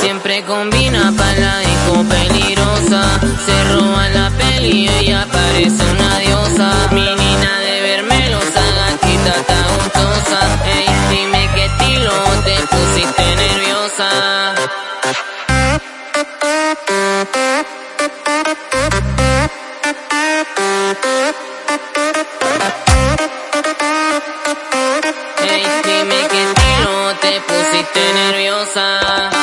Siempre combina para la disco peligrosa. Se roba la peli y ella parece una viste nerviosa.